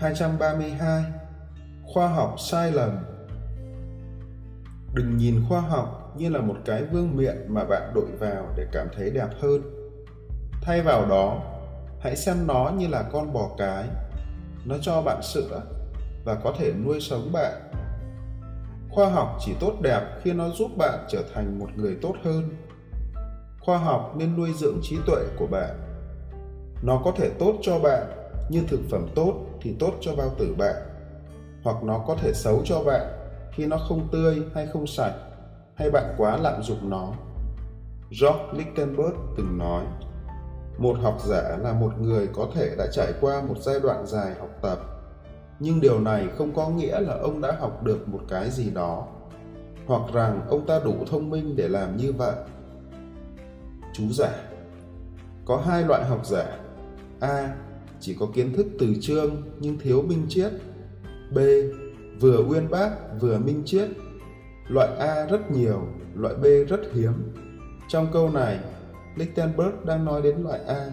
232 Khoa học sai lầm Đừng nhìn khoa học như là một cái vương miện mà bạn đội vào để cảm thấy đẹp hơn. Thay vào đó, hãy xem nó như là con bò cái. Nó cho bạn sữa và có thể nuôi sống bạn. Khoa học chỉ tốt đẹp khi nó giúp bạn trở thành một người tốt hơn. Khoa học nên nuôi dưỡng trí tuệ của bạn. Nó có thể tốt cho bạn như thực phẩm tốt thì tốt cho bao tử bạn hoặc nó có thể xấu cho bạn khi nó không tươi hay không sạch, hay bạn quá lạm dụng nó. George lichtenberg từng nói, một học giả là một người có thể đã trải qua một giai đoạn dài học tập, nhưng điều này không có nghĩa là ông đã học được một cái gì đó, hoặc rằng ông ta đủ thông minh để làm như vậy. Chú giải có hai loại học giả, a chỉ có kiến thức từ chương nhưng thiếu minh triết. B. Vừa uyên bác, vừa minh triết. Loại a rất nhiều, loại b rất hiếm. Trong câu này, lichtenberg đang nói đến loại a.